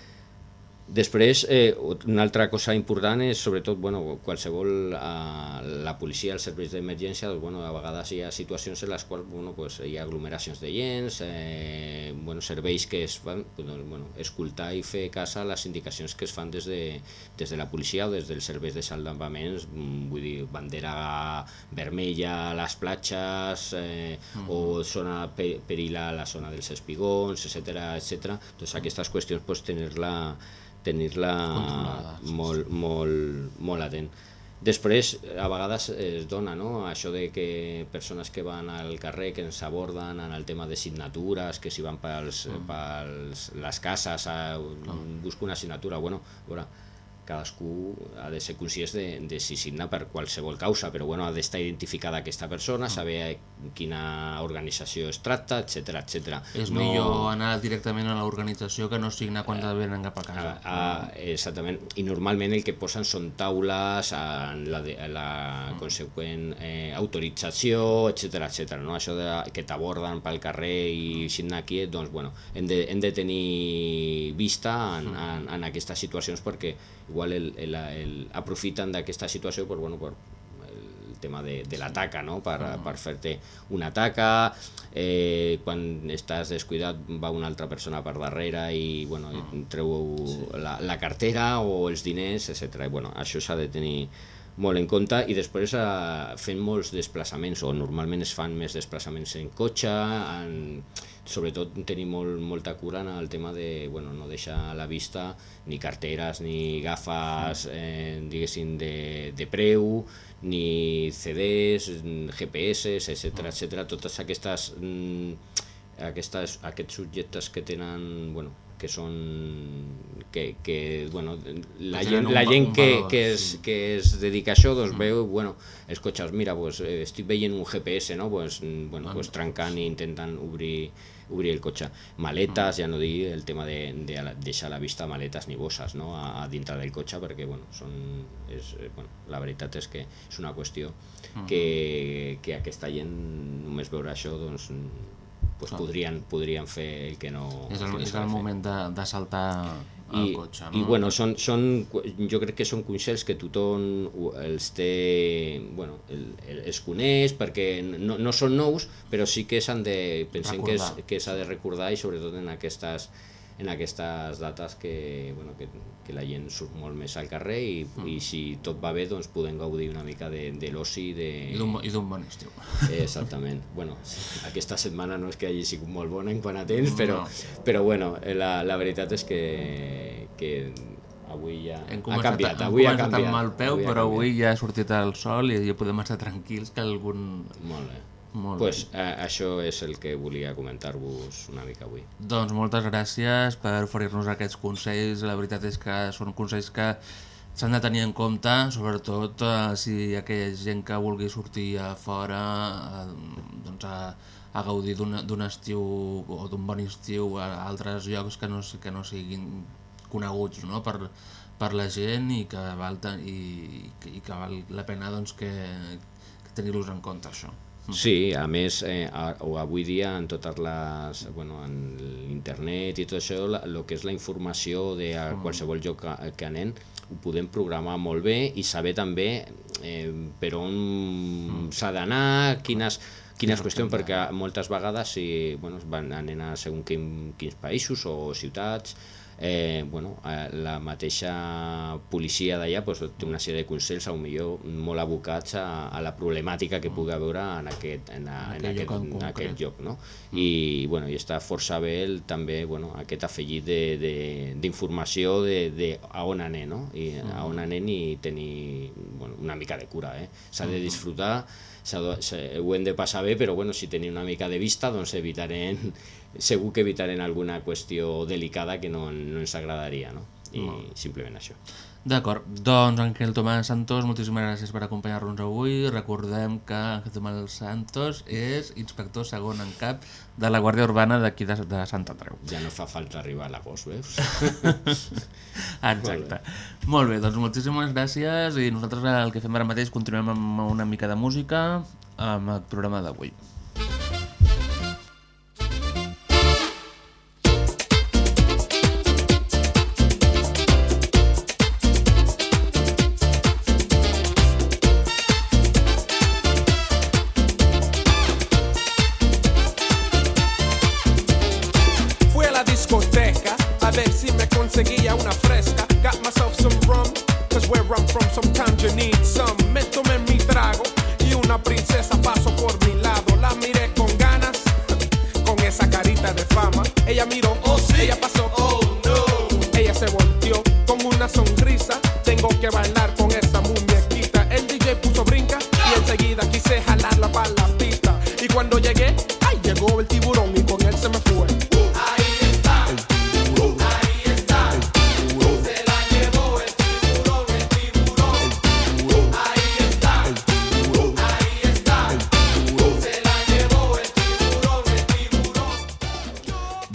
Després, eh, una altra cosa important és, sobretot, bueno, qualsevol, eh, la policia, els serveis d'emergència, doncs, bueno, a vegades hi ha situacions en les quals bueno, pues, hi ha aglomeracions de gens, eh, bueno, serveis que es fan, doncs, bueno, escoltar i fer cas a les indicacions que es fan des de, des de la policia o des dels serveis de salvaments, mm, vull dir, bandera vermella a les platges, eh, o zona pe- perill a la zona dels espigons, etc etc. Doncs aquestes qüestions pues, tenir-la tenir-la molt, molt, molt atent. Després, a vegades es dona no? això de que persones que van al carrer, que ens aborden en el tema de signatures, que si van pels, pels les cases a buscar una signatura, bueno, a veure, cadascú ha de ser conscient de, de si signa per qualsevol causa, però bueno, ha d'estar identificada aquesta persona, saber quina organització es tracta, etc etc. És millor anar directament a l'organització que no signar quan et venen cap a casa. Ah, exactament, i normalment el que posen són taules, en la, de, la conseqüent eh, autorització, etc etc. no? Això de, que t'aborden pel carrer i signar aquí, doncs bueno, hem de, hem de tenir vista en, en, en aquestes situacions perquè igual el, el, el, aprofiten d'aquesta situació per, bueno, per el tema de, de la taca, no? per, per fer-te una taca, eh, quan estàs descuidat va una altra persona per darrere i bueno, i treu la, la cartera o els diners, etc. Bueno, això s'ha de tenir molt en compte i després eh, fent molts desplaçaments o normalment es fan més desplaçaments en cotxe en, sobretot tenir molt, molta cura en el tema de bueno, no deixar a la vista ni carteres ni gafes eh, diguéssim de, de preu ni CDs, GPS, etc etc. totes aquestes, mm, aquestes aquests subjectes que tenen bueno, que són que, que bueno, la gent, la gent que, que, es, que es dedica a això doncs veu bueno, els cotxes, mira, pues, eh, estic veient un GPS, no? pues, mm, bueno, pues, trencant i intentant obrir, obrir el cotxe. Maletes, ja no dir el tema de, de deixar a la vista maletes ni bosses no? a, a dintre del cotxe perquè bueno, són, és, eh, bueno, la veritat és que és una qüestió que, que aquesta gent només veure això doncs, pues, Clar. podrien, podrien fer el que no, És el, és el moment de, de saltar I, cotxe. i bueno, són, són, jo crec que són consells que tothom ho- els té, bueno, el, el, els coneix perquè no, no són nous, però sí que s'han de, pensem Recordar. que s'ha de recordar i sobretot en aquestes, en aquestes dates que, bueno, que, que la gent surt molt més al carrer i, Mm. i si tot va bé doncs podem gaudir una mica de, de l'oci de... I d'un bon estiu. Exactament. Bueno, aquesta setmana no és que hagi sigut molt bona en quant a temps, però, No. però bueno, eh, la, la veritat és que, que avui ja Hem ha canviat. hem Avui ha canviat. amb mal peu, avui però avui ja ha sortit el sol i ja podem estar tranquils que algun... Molt pues, bé. eh, això és el que volia comentar-vos una mica avui. Doncs moltes gràcies per oferir-nos aquests consells. La veritat és que són consells que s'han de tenir en compte, sobretot eh, si aquella gent que vulgui sortir a fora eh, doncs a, a gaudir d'un estiu o d'un bon estiu a altres llocs que no, que no siguin coneguts no? per, per la gent i que val, i, i que val la pena doncs, que, que tenir-los en compte això. Sí, a més, eh, a, o avui dia en totes les, bueno, en l'internet i tot això, el que és la informació de a Mm. qualsevol lloc que, que anem, ho podem programar molt bé i saber també eh, per on s'ha d'anar, quines, quines qüestions, perquè moltes vegades si bueno, van anem a segons quin, quins països o ciutats, eh, bueno, eh, la mateixa policia d'allà pues, té una sèrie de consells a millor molt abocats a, a la problemàtica que pugui haver en aquest, en, a, en, aquell aquest, lloc en en aquest lloc. No? I, bueno, I està força bé el, també bueno, aquest afegit de- de- d'informació de, de, de a on anem, no? I a on anem i tenir bueno, una mica de cura. Eh? S'ha de disfrutar, de, s'ha- ho hem de passar bé, però bueno, si tenim una mica de vista, doncs evitarem, segur que evitarem alguna qüestió delicada que no, no ens agradaria, no? I Molt. simplement això. D'acord, doncs Ángel Tomàs Santos, moltíssimes gràcies per acompanyar-nos avui. Recordem que Ángel Tomàs Santos és inspector segon en cap de la Guàrdia Urbana d'aquí de, de Sant Andreu. Ja no fa falta arribar a l'agost, veus? Exacte. Molt bé, doncs moltíssimes gràcies i nosaltres el que fem ara mateix continuem amb una mica de música amb el programa d'avui.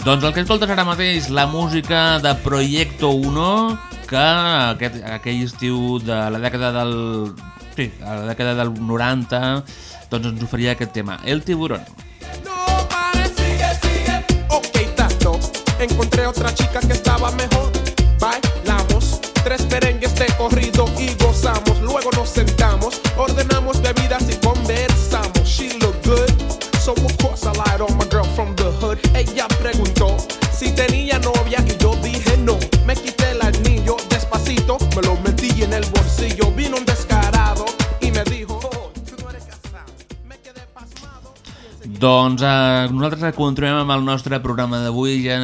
Doncs el que escoltes ara mateix, la música de Proyecto 1, que aquest, aquell estiu de la dècada del... Sí, a la dècada del 90, doncs ens oferia aquest tema, El Tiburón. No pare, sigue, sigue. Ok, tato. Encontré otra chica que estaba mejor. Bailamos tres merengues de corrido y gozamos. Luego nos sentamos, ordenamos bebidas y conversamos. She looked good, so of course I lied on my girl from the hood. Ella preguntó Si tenía novia y yo dije no, me quité el anillo despacito, me lo metí en el bolsillo. Vino un descarado y me dijo, oh, tú no eres casado. Me quedé pasmado. Doncs eh, nosaltres continuem amb el nostre programa d'avui, ja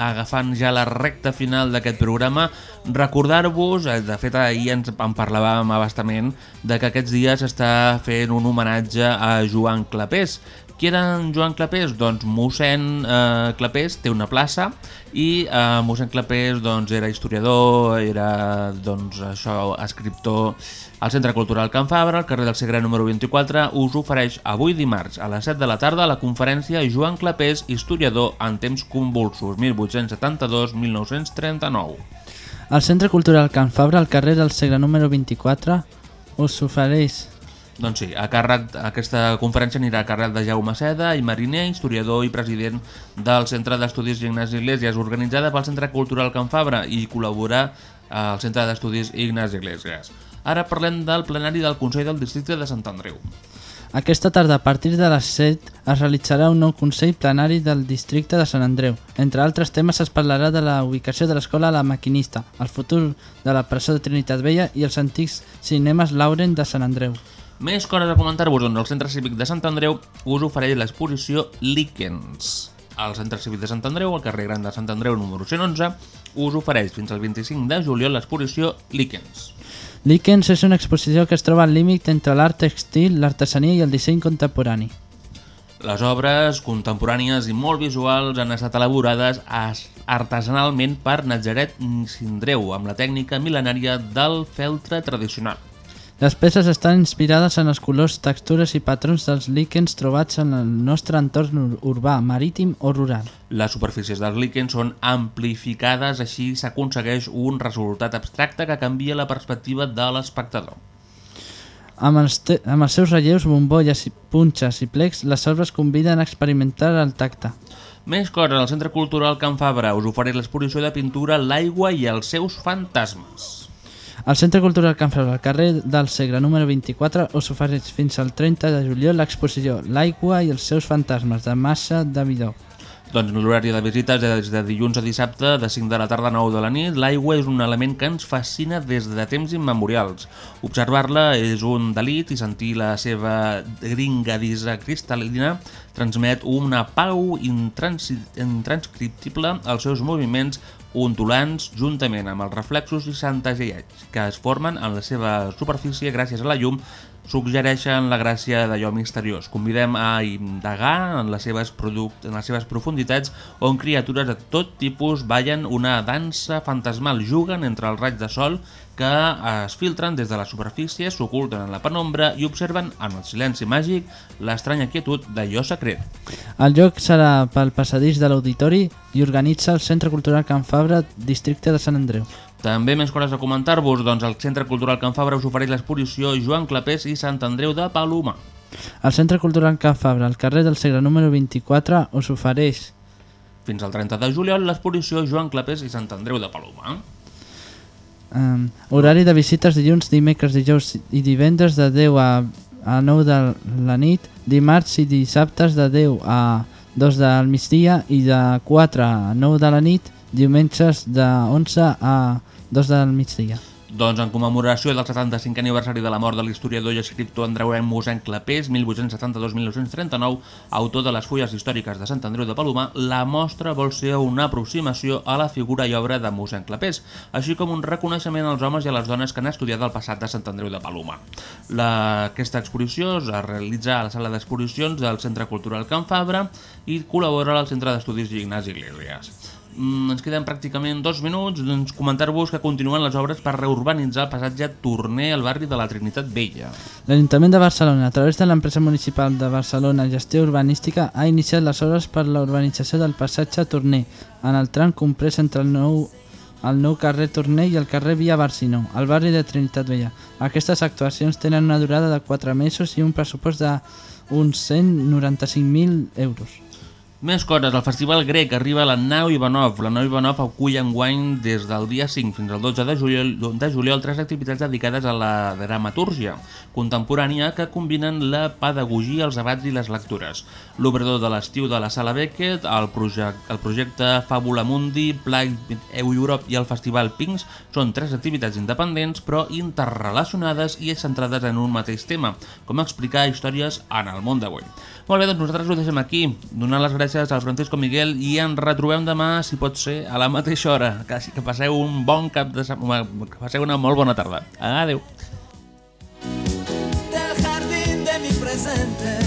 agafant ja la recta final d'aquest programa. Recordar-vos, eh, de fet ahir ens en parlàvem abastament, de que aquests dies s'està fent un homenatge a Joan Clapés, qui era en Joan Clapés? Doncs mossèn eh, Clapés té una plaça i eh, mossèn Clapés doncs, era historiador, era doncs, això escriptor al Centre Cultural Can Fabra, al carrer del Segre número 24, us ofereix avui dimarts a les 7 de la tarda la conferència Joan Clapés, historiador en temps convulsos, 1872-1939. El Centre Cultural Can Fabra, al carrer del Segre número 24, us ofereix Doncs sí, a càrrec, aquesta conferència anirà a càrrec de Jaume Seda i Mariner, historiador i president del Centre d'Estudis Ignasi Iglesias, organitzada pel Centre Cultural Can Fabra i col·laborar al Centre d'Estudis Ignasi Iglesias. Ara parlem del plenari del Consell del Districte de Sant Andreu. Aquesta tarda, a partir de les 7, es realitzarà un nou Consell Plenari del Districte de Sant Andreu. Entre altres temes es parlarà de la ubicació de l'escola La Maquinista, el futur de la presó de Trinitat Vella i els antics cinemes Lauren de Sant Andreu. Més coses a comentar-vos, doncs el Centre Cívic de Sant Andreu us ofereix l'exposició Líquens. Al Centre Cívic de Sant Andreu, al carrer Gran de Sant Andreu número 111, us ofereix fins al 25 de juliol l'exposició Líquens. Líquens és una exposició que es troba al límit entre l'art textil, l'artesania i el disseny contemporani. Les obres contemporànies i molt visuals han estat elaborades artesanalment per Nazaret Sindreu, amb la tècnica mil·lenària del feltre tradicional. Les peces estan inspirades en els colors, textures i patrons dels líquens trobats en el nostre entorn ur- urbà, marítim o rural. Les superfícies dels líquens són amplificades, així s'aconsegueix un resultat abstracte que canvia la perspectiva de l'espectador. Amb els, amb els seus relleus, bombolles, i punxes i plecs, les obres conviden a experimentar el tacte. Més coses, el Centre Cultural Can Fabra us ofereix l'exposició de pintura L'aigua i els seus fantasmes. El Centre Cultural Can Fabra, al carrer del Segre número 24, us ofereix fins al 30 de juliol l'exposició L'aigua i els seus fantasmes, de Massa de Vidó. Doncs l'horari de visites és de dilluns a dissabte, de 5 de la tarda a 9 de la nit. L'aigua és un element que ens fascina des de temps immemorials. Observar-la és un delit i sentir la seva gringadissa cristal·lina transmet una pau intranscriptible als seus moviments ondulants juntament amb els reflexos i centellets que es formen en la seva superfície gràcies a la llum suggereixen la gràcia d'allò misteriós. Convidem a indagar en les, seves en les seves profunditats on criatures de tot tipus ballen una dansa fantasmal, juguen entre els raigs de sol que es filtren des de la superfície, s'oculten en la penombra i observen en el silenci màgic l'estranya quietud d'allò secret. El lloc serà pel passadís de l'Auditori i organitza el Centre Cultural Can Fabra, districte de Sant Andreu. També més coses a comentar-vos, doncs el Centre Cultural Can Fabra us ofereix l'exposició Joan Clapés i Sant Andreu de Paloma. El Centre Cultural Can Fabra, al carrer del Segre número 24, us ofereix Fins al 30 de juliol l'exposició Joan Clapés i Sant Andreu de Paloma. Um, horari de visites dilluns, dimecres, dijous i divendres de 10 a, a 9 de la nit, dimarts i dissabtes de 10 a 2 del migdia i de 4 a 9 de la nit, diumenges de 11 a 2 del migdia. Doncs en commemoració del 75 aniversari de la mort de l'historiador i escriptor Andreuenc Mossèn Clapés, 1872-1939, autor de les fulles històriques de Sant Andreu de Palomar, la mostra vol ser una aproximació a la figura i obra de Mossèn Clapés, així com un reconeixement als homes i a les dones que han estudiat el passat de Sant Andreu de Palomar. La, aquesta exposició es realitza a la sala d'exposicions del Centre Cultural Can Fabra i col·labora al Centre d'Estudis Ignasi Iglesias. Mm, ens queden pràcticament dos minuts doncs comentar-vos que continuen les obres per reurbanitzar el passatge Torner al barri de la Trinitat Vella. L'Ajuntament de Barcelona, a través de l'empresa municipal de Barcelona Gestió Urbanística, ha iniciat les obres per la urbanització del passatge Torner, en el tram comprès entre el nou, el nou carrer Torner i el carrer Via Barcinó, al barri de Trinitat Vella. Aquestes actuacions tenen una durada de 4 mesos i un pressupost de uns 195.000 euros. Més coses, el Festival Grec arriba a la Nau Ivanov. La Nau Ivanov acull enguany des del dia 5 fins al 12 de juliol, de juliol tres activitats dedicades a la dramatúrgia contemporània que combinen la pedagogia, els debats i les lectures. L'obrador de l'estiu de la Sala Beckett, el, projecte, el projecte Fàbula Mundi, Plague Europe i el Festival Pinks són tres activitats independents però interrelacionades i centrades en un mateix tema, com explicar històries en el món d'avui. Molt bé, doncs nosaltres ho deixem aquí. Donar les gràcies al Francisco Miguel i ens retrobem demà, si pot ser, a la mateixa hora. Que, que passeu un bon cap de setmana, que passeu una molt bona tarda. Adéu. del jardín de mi presente